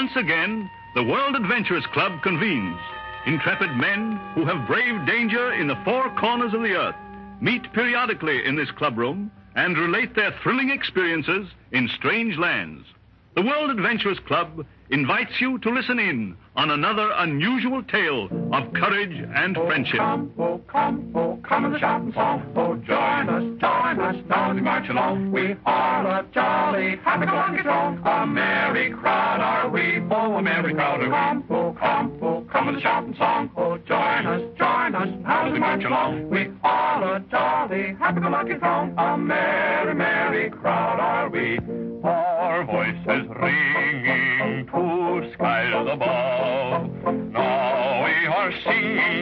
Once again, the World Adventurers Club convenes. Intrepid men who have braved danger in the four corners of the earth meet periodically in this clubroom and relate their thrilling experiences in strange lands. The World Adventurers Club invites you to listen in on another unusual tale of courage and friendship. Come, oh, come, oh, come in the shouting song. Oh, join us, join us, now we march along. We are a jolly, happy-go-lucky throng. A merry crowd are we, oh, a merry crowd are we. Come, oh, come, oh, come in the shouting song. Oh, join us, join us, now we march along. We are a jolly, happy-go-lucky throng. A merry, merry crowd are we. Our voices ringing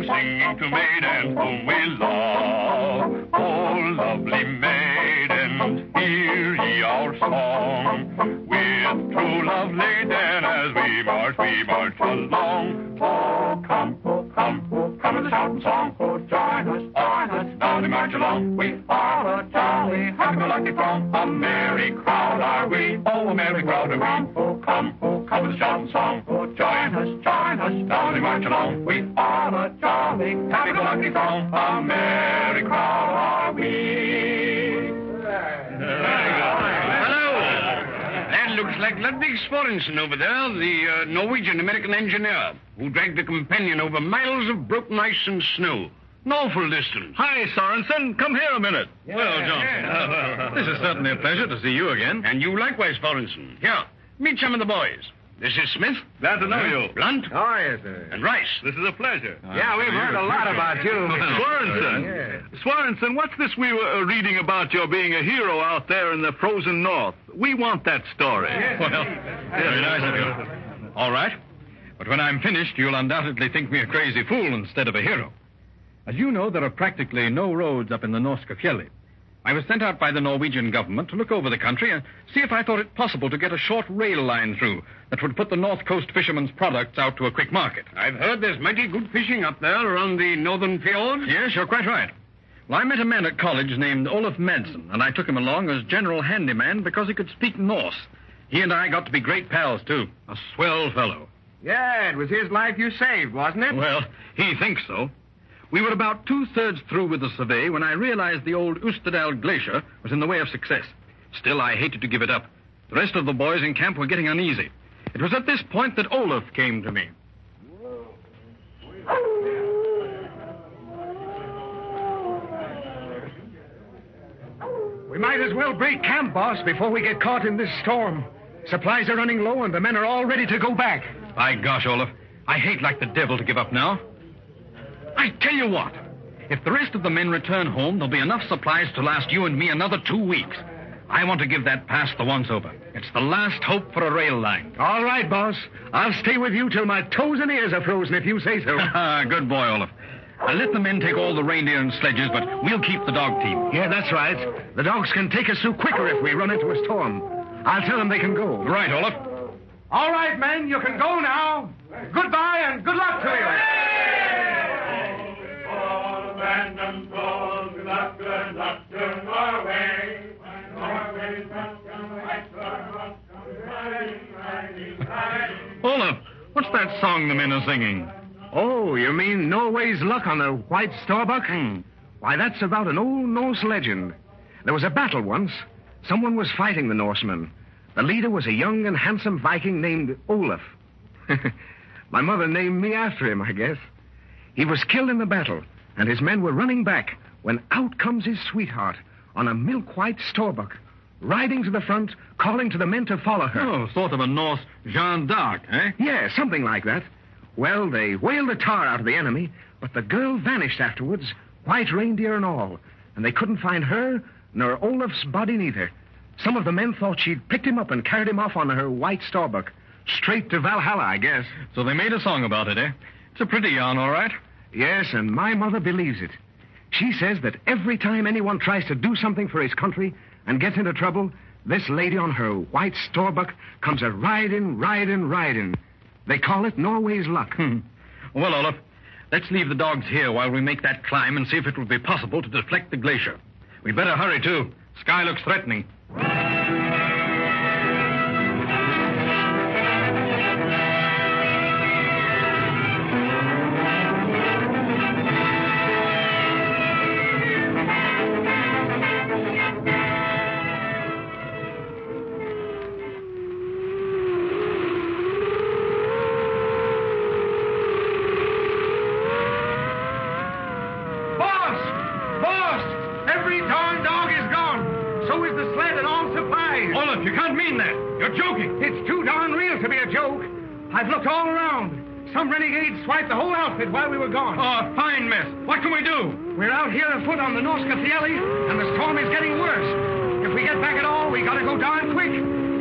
singing, to maidens whom we love. Oh, lovely maidens, hear ye our song. With true love laden as we march, we march along. Oh, come, oh, come, oh, come in the shouting song. Oh, join us, join us, now we march along. We are a jolly, happy-go-lucky throng. A merry crowd are we, oh, a merry crowd are we. Oh, come, oh, come in the shouting song. Oh, join us, join us, now we march along. We are a jolly, happy-go-lucky throng. A merry crowd are we. Hello. That looks like Ludwig Svorensen over there, the uh, Norwegian-American engineer, who dragged a companion over miles of broken ice and snow. An awful distance. Hi, Sorensen. Come here a minute. well, Johnson. This is certainly a pleasure to see you again. And you likewise, Svorensen. Here, meet some of the boys. This is Smith. Glad to know you. Blunt. Oh, yes, sir. And Rice. This is a pleasure. Yeah, we've heard a lot about you. Mr. Swerensen. Swerensen, what's this we were uh, reading about your being a hero out there in the frozen north? We want that story. Well, very nice of you. All right. But when I'm finished, you'll undoubtedly think me a crazy fool instead of a hero. As you know, there are practically no roads up in the Norske Fjelle. I was sent out by the Norwegian government to look over the country and see if I thought it possible to get a short rail line through that would put the North Coast fishermen's products out to a quick market. I've heard there's mighty good fishing up there around the northern fjords. Yes, you're quite right. Well, I met a man at college named Olaf Madsen, and I took him along as general handyman because he could speak Norse. He and I got to be great pals, too. A swell fellow. Yeah, it was his life you saved, wasn't it? Well, he thinks so. We were about two thirds through with the survey when I realized the old Jostedal Glacier was in the way of success. Still, I hated to give it up. The rest of the boys in camp were getting uneasy. It was at this point that Olaf came to me. We might as well break camp, boss, before we get caught in this storm. Supplies are running low, and the men are all ready to go back. By gosh, Olaf, I hate like the devil to give up now. I tell you what, if the rest of the men return home, there'll be enough supplies to last you and me another two weeks. I want to give that pass the once over. It's the last hope for a rail line. All right, boss. I'll stay with you till my toes and ears are frozen if you say so. Good boy, Olaf. I'll let the men take all the reindeer and sledges, but we'll keep the dog team. yeah, that's right. The dogs can take us through quicker if we run into a storm. I'll tell them they can go. Right, Olaf. All right, men, you can go now. Goodbye and good luck to you. Olaf, what's that song the men are singing? Oh, you mean Norway's luck on the White Starbuck? Hmm. Why, that's about an old Norse legend. There was a battle once. Someone was fighting the Norsemen. The leader was a young and handsome Viking named Olaf. My mother named me after him, I guess. He was killed in the battle, and his men were running back when out comes his sweetheart on a milk white Starbuck, riding to the front, calling to the men to follow her. Oh, sort of a Norse Jeanne d'Arc, eh? Yeah, something like that. Well, they whaled the tar out of the enemy, but the girl vanished afterwards, white reindeer and all, and they couldn't find her nor Olaf's body neither. Some of the men thought she'd picked him up and carried him off on her white Starbuck. Straight to Valhalla, I guess. So they made a song about it, eh? It's a pretty yarn, all right. Yes, and my mother believes it. She says that every time anyone tries to do something for his country and gets into trouble, this lady on her white Starbuck comes a riding, riding, riding. They call it Norway's luck. Hmm. Well, Olaf, let's leave the dogs here while we make that climb and see if it will be possible to deflect the glacier. We'd better hurry, too. Sky looks threatening. I've looked all around. Some renegade swiped the whole outfit while we were gone. Oh, fine mess. What can we do? We're out here afoot on the Norska Fjäll, and the storm is getting worse. If we get back at all, we gotta go darn quick.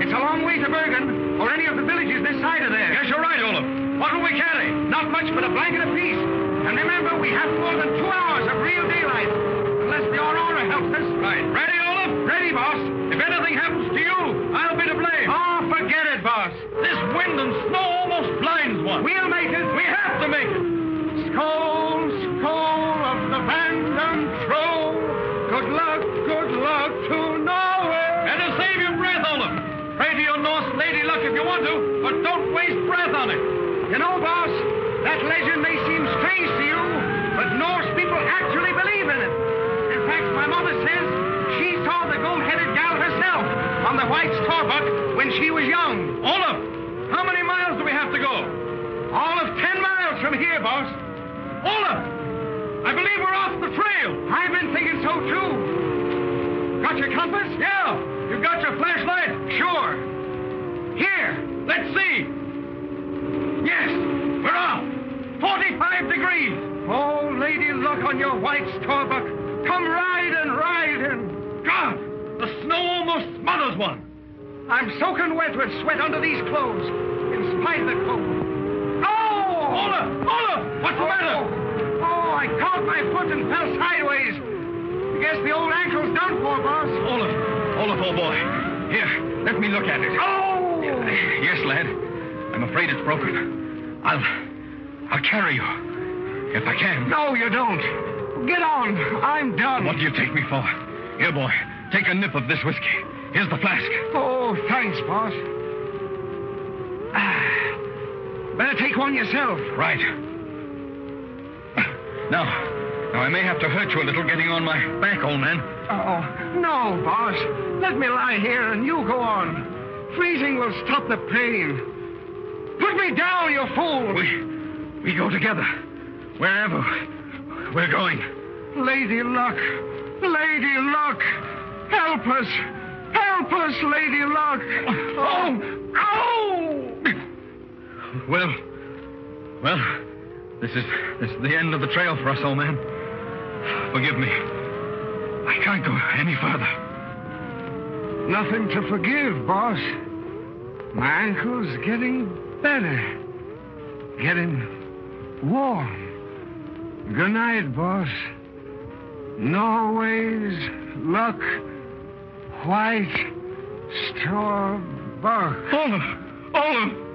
It's a long way to Bergen, or any of the villages this side of there. Yes, you're right, Olaf. What will we carry? Not much but a blanket apiece. And remember, we have more than two hours of real daylight. Unless the Aurora helps us. Right. Ready, Olaf? Ready, boss. If anything happens to you, I'll be to blame. Oh, forget it, boss. This wind and snow almost blinds one. We'll make it. We have to make it. Skoll, skoll of the and troll. Good luck, good luck to Norway. And to save your breath, Olaf. Pray to your Norse lady luck if you want to, but don't waste breath on it. You know, boss, that legend may seem strange to you, but Norse people actually believe in it. In fact, my mother says she saw the gold-headed gal herself on the White Starbuck when she was young. Olaf, miles to go? All of ten miles from here, boss. Olaf, I believe we're off the trail. I've been thinking so, too. Got your compass? Yeah, you got your flashlight? Sure. Here. Let's see. Yes, we're off. 45 degrees. Oh, lady luck on your White Starbuck. Come riding, riding. God, the snow almost smothers one. I'm soaking wet with sweat under these clothes, in the cold. Oh! Olaf, Olaf, what's the oh, matter? Oh, I caught my foot and fell sideways. I guess the old ankle's done for, boss. Olaf, Olaf, old boy. Here, let me look at it. Oh! Yes, lad. I'm afraid it's broken. I'll, I'll carry you, if I can. No, you don't. Get on. I'm done. What do you take me for? Here, boy, take a nip of this whiskey. Here's the flask. Oh, thanks, boss. Better take one yourself. Right. Now, now I may have to hurt you a little getting on my back, old man. Oh, no, boss. Let me lie here and you go on. Freezing will stop the pain. Put me down, you fool. We, we go together, wherever we're going. Lady Luck, Lady Luck, help us. Help us, Lady Luck. Oh, oh! Well, well, this is this is the end of the trail for us, old man. Forgive me. I can't go any further. Nothing to forgive, boss. My ankle's getting better. Getting warm. Good night, boss. Norway's luck. White Starbuck. Olaf! Olaf!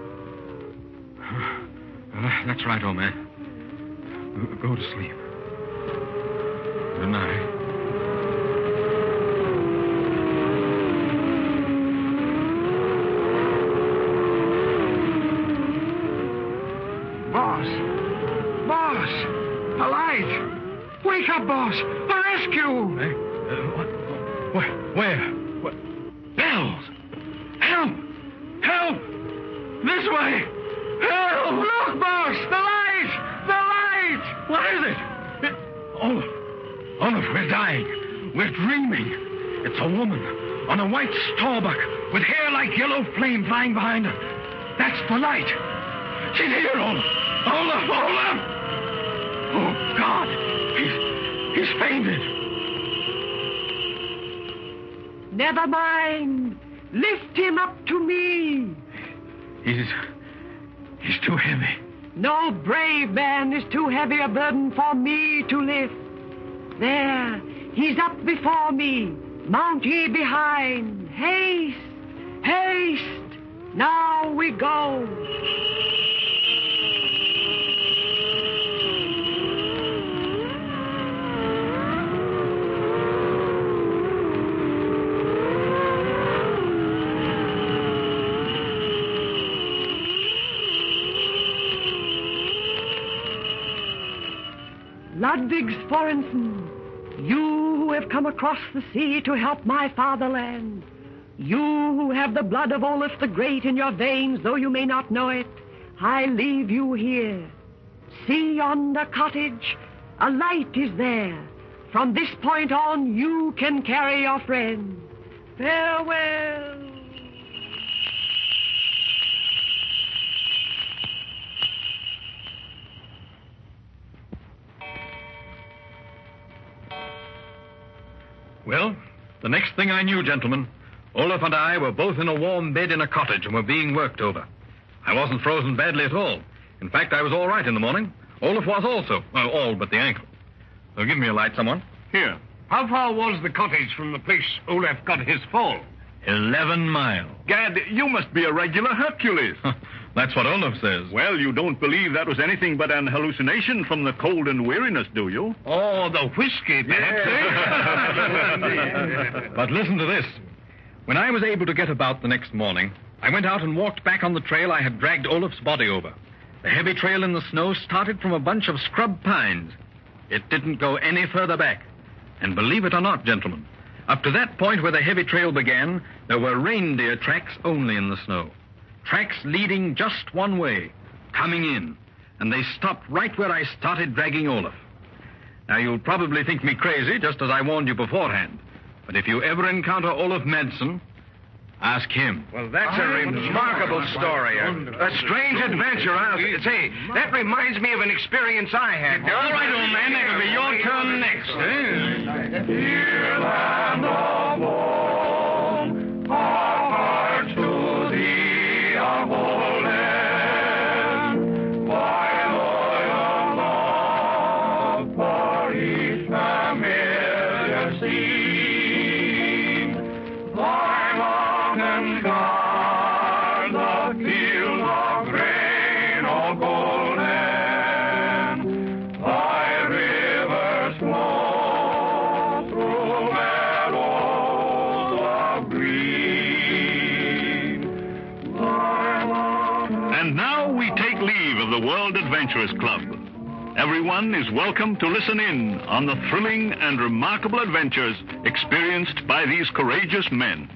That's right, old man. Go- Go to sleep. Good night. Boss. Boss. A light. Wake up, boss. A rescue. Hey, uh, what? Where? Where? What? Bells! Help! Help! This way! Help! Look, boss. The light. The light. What is it? it Olaf. Olaf, we're dying. We're dreaming. It's a woman on a white Starbuck with hair like yellow flame flying behind her. That's the light. She's here, Olaf. Olaf, Olaf! Oh, God. He's, he's fainted. Never mind. Lift him up to me. He's, he's too heavy. No brave man is too heavy a burden for me to lift. There, he's up before me. Mount ye behind. Haste, haste. Now we go. Ludwig Svorensen, you who have come across the sea to help my fatherland, you who have the blood of Olaf the Great in your veins, though you may not know it, I leave you here. See yonder cottage? A light is there. From this point on, you can carry your friend. Farewell. Well, the next thing I knew, gentlemen, Olaf and I were both in a warm bed in a cottage and were being worked over. I wasn't frozen badly at all. In fact, I was all right in the morning. Olaf was also. Well, all but the ankle. So give me a light, someone. Here. How far was the cottage from the place Olaf got his fall? Eleven miles. Gad, you must be a regular Hercules. That's what Olaf says. well, you don't believe that was anything but an hallucination from the cold and weariness, do you? Oh, the whiskey, perhaps? But listen to this. When I was able to get about the next morning, I went out and walked back on the trail I had dragged Olaf's body over. The heavy trail in the snow started from a bunch of scrub pines. It didn't go any further back. And believe it or not, gentlemen, up to that point where the heavy trail began, there were reindeer tracks only in the snow. Tracks leading just one way, coming in. And they stopped right where I started dragging Olaf. Now, you'll probably think me crazy, just as I warned you beforehand. But if you ever encounter Olaf Madsen, ask him. Well, that's a remarkable story. A, a strange adventure, I'll say. That reminds me of an experience I had. All right, old man, it'll be your turn next, eh? And now we take leave of the World Adventurers Club. Everyone is welcome to listen in on the thrilling and remarkable adventures experienced by these courageous men.